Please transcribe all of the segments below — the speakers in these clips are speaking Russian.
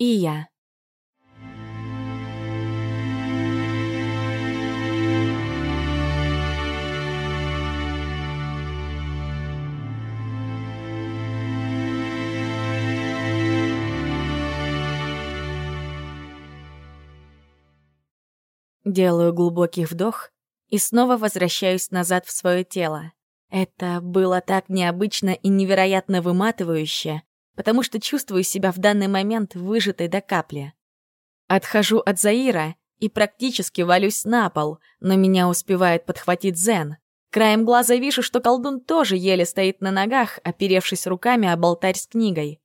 И я. Делаю глубокий вдох и снова возвращаюсь назад в свое тело. Это было так необычно и невероятно выматывающе, потому что чувствую себя в данный момент выжатой до капли. Отхожу от Заира и практически валюсь на пол, но меня успевает подхватить Зен. Краем глаза вижу, что колдун тоже еле стоит на ногах, оперевшись руками об алтарь с книгой.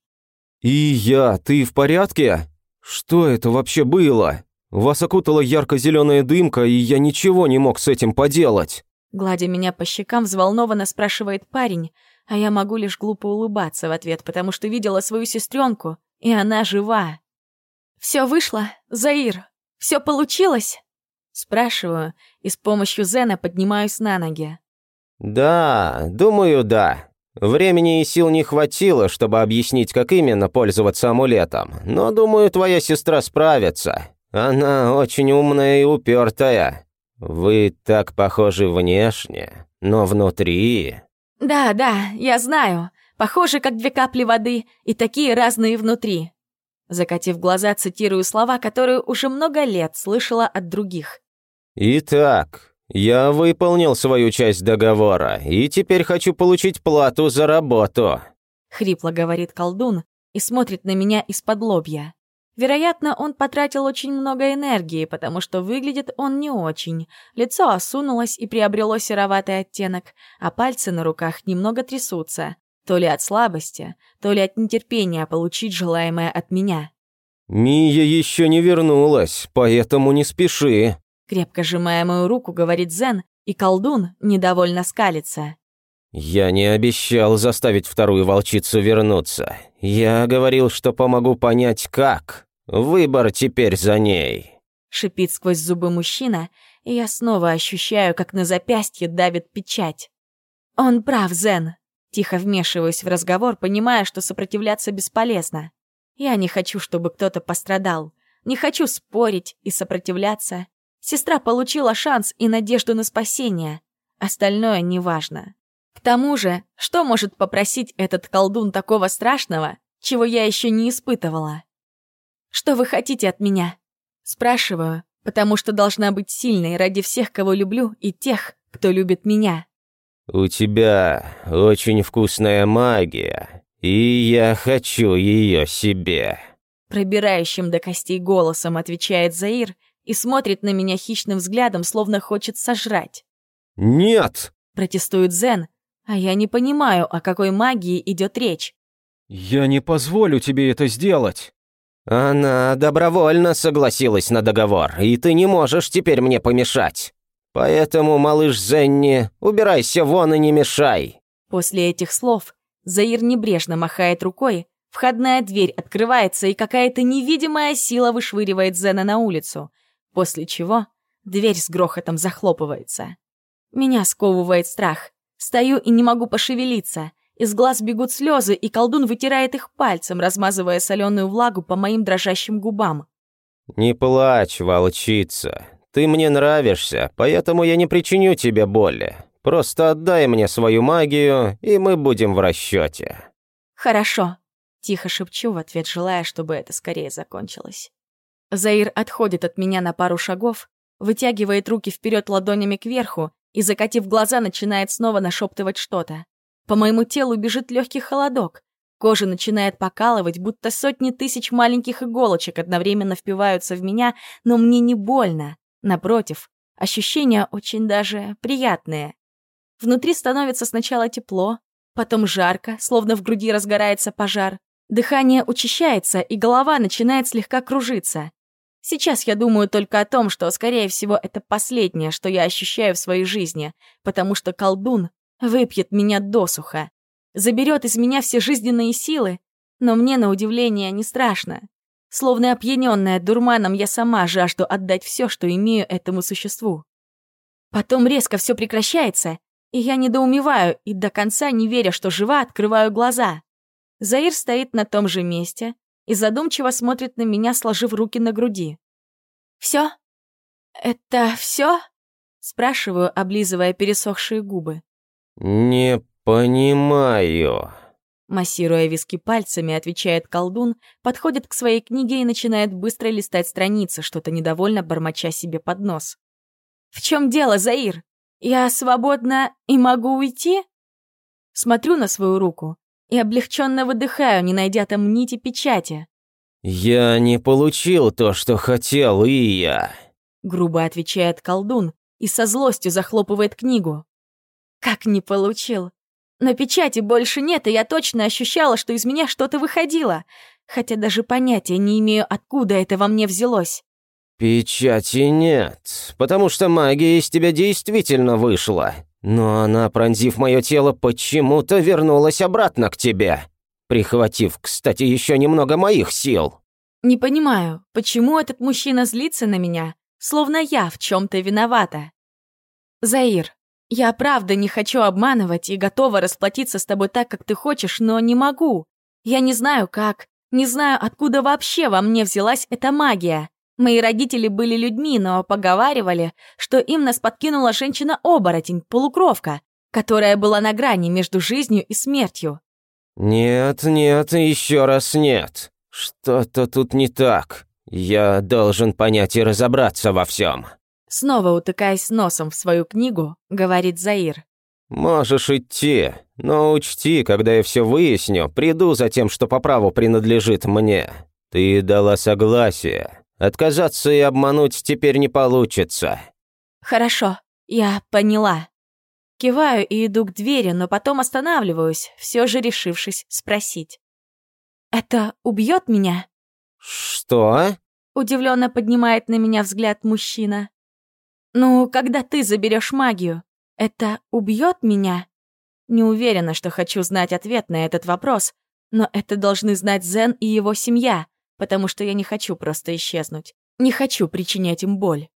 «И я, ты в порядке? Что это вообще было?» Вас окутала ярко-зеленая дымка, и я ничего не мог с этим поделать. Гладя меня по щекам, взволнованно спрашивает парень, а я могу лишь глупо улыбаться в ответ, потому что видела свою сестренку, и она жива. Все вышло, Заир, все получилось? Спрашиваю, и с помощью Зена поднимаюсь на ноги. Да, думаю, да. Времени и сил не хватило, чтобы объяснить, как именно пользоваться амулетом, но думаю, твоя сестра справится. Она очень умная и упертая. Вы так похожи внешне, но внутри...» «Да, да, я знаю. Похожи, как две капли воды, и такие разные внутри». Закатив глаза, цитирую слова, которые уже много лет слышала от других. «Итак, я выполнил свою часть договора, и теперь хочу получить плату за работу», — хрипло говорит колдун и смотрит на меня из-под лобья. Вероятно, он потратил очень много энергии, потому что выглядит он не очень. Лицо осунулось и приобрело сероватый оттенок, а пальцы на руках немного трясутся. То ли от слабости, то ли от нетерпения получить желаемое от меня. «Мия еще не вернулась, поэтому не спеши», Крепко сжимая мою руку, говорит Зен, и колдун недовольно скалится. «Я не обещал заставить вторую волчицу вернуться. Я говорил, что помогу понять, как». Выбор теперь за ней. Шипит сквозь зубы мужчина, и я снова ощущаю, как на запястье давит печать. Он прав, Зен. Тихо вмешиваюсь в разговор, понимая, что сопротивляться бесполезно. Я не хочу, чтобы кто-то пострадал. Не хочу спорить и сопротивляться. Сестра получила шанс и надежду на спасение. Остальное неважно. К тому же, что может попросить этот колдун такого страшного, чего я еще не испытывала? Что вы хотите от меня?» Спрашиваю, потому что должна быть сильной ради всех, кого люблю, и тех, кто любит меня. «У тебя очень вкусная магия, и я хочу ее себе», пробирающим до костей голосом отвечает Заир и смотрит на меня хищным взглядом, словно хочет сожрать. «Нет!» — протестует Зен, а я не понимаю, о какой магии идет речь. «Я не позволю тебе это сделать!» «Она добровольно согласилась на договор, и ты не можешь теперь мне помешать. Поэтому, малыш Зенни, убирайся вон и не мешай». После этих слов Заир небрежно махает рукой, входная дверь открывается, и какая-то невидимая сила вышвыривает Зена на улицу, после чего дверь с грохотом захлопывается. Меня сковывает страх. Стою и не могу пошевелиться. Из глаз бегут слезы, и колдун вытирает их пальцем, размазывая соленую влагу по моим дрожащим губам. «Не плачь, волчица. Ты мне нравишься, поэтому я не причиню тебе боли. Просто отдай мне свою магию, и мы будем в расчете. «Хорошо», — тихо шепчу в ответ, желая, чтобы это скорее закончилось. Заир отходит от меня на пару шагов, вытягивает руки вперед ладонями кверху и, закатив глаза, начинает снова нашептывать что-то. По моему телу бежит легкий холодок. Кожа начинает покалывать, будто сотни тысяч маленьких иголочек одновременно впиваются в меня, но мне не больно. Напротив, ощущения очень даже приятные. Внутри становится сначала тепло, потом жарко, словно в груди разгорается пожар. Дыхание учащается, и голова начинает слегка кружиться. Сейчас я думаю только о том, что, скорее всего, это последнее, что я ощущаю в своей жизни, потому что колдун Выпьет меня досуха. Заберет из меня все жизненные силы. Но мне, на удивление, не страшно. Словно опьяненная дурманом, я сама жажду отдать все, что имею этому существу. Потом резко все прекращается, и я недоумеваю и до конца, не веря, что жива, открываю глаза. Заир стоит на том же месте, и задумчиво смотрит на меня, сложив руки на груди. «Все? Это все? спрашиваю, облизывая пересохшие губы. «Не понимаю», Массируя виски пальцами, отвечает колдун, подходит к своей книге и начинает быстро листать страницы, что-то недовольно бормоча себе под нос. «В чем дело, Заир? Я свободна и могу уйти?» Смотрю на свою руку и облегченно выдыхаю, не найдя там нити печати. «Я не получил то, что хотел, и я», — грубо отвечает колдун и со злостью захлопывает книгу. «Как не получил? Но печати больше нет, и я точно ощущала, что из меня что-то выходило, хотя даже понятия не имею, откуда это во мне взялось. «Печати нет, потому что магия из тебя действительно вышла. Но она, пронзив мое тело, почему-то вернулась обратно к тебе, прихватив, кстати, еще немного моих сил». «Не понимаю, почему этот мужчина злится на меня, словно я в чем-то виновата?» «Заир, я правда не хочу обманывать и готова расплатиться с тобой так, как ты хочешь, но не могу. Я не знаю как, не знаю, откуда вообще во мне взялась эта магия. Мои родители были людьми, но поговаривали, что им нас подкинула женщина-оборотень, полукровка, которая была на грани между жизнью и смертью. «Нет, нет, еще раз нет. Что-то тут не так. Я должен понять и разобраться во всем. Снова утыкаясь носом в свою книгу, говорит Заир. «Можешь идти, но учти, когда я все выясню, приду за тем, что по праву принадлежит мне. Ты дала согласие. Отказаться и обмануть теперь не получится». «Хорошо, я поняла». Киваю и иду к двери, но потом останавливаюсь, все же решившись спросить. «Это убьет меня?» «Что?» Удивленно поднимает на меня взгляд мужчина. «Ну, когда ты заберешь магию, это убьет меня?» Не уверена, что хочу знать ответ на этот вопрос, но это должны знать Зен и его семья, потому что я не хочу просто исчезнуть. Не хочу причинять им боль.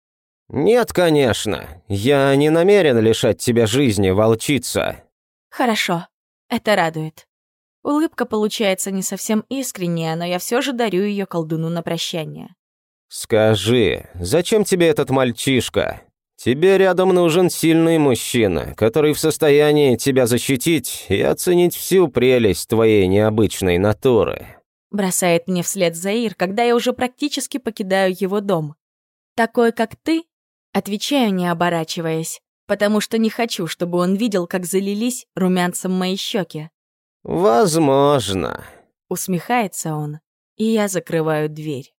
«Нет, конечно. Я не намерен лишать тебя жизни, волчица». «Хорошо. Это радует». Улыбка получается не совсем искренняя, но я все же дарю ее колдуну на прощание. «Скажи, зачем тебе этот мальчишка? Тебе рядом нужен сильный мужчина, который в состоянии тебя защитить и оценить всю прелесть твоей необычной натуры. Бросает мне вслед Заир, когда я уже практически покидаю его дом. Такой, как ты? Отвечаю, не оборачиваясь, потому что не хочу, чтобы он видел, как залились румянцем мои щеки. Возможно. Усмехается он, и я закрываю дверь.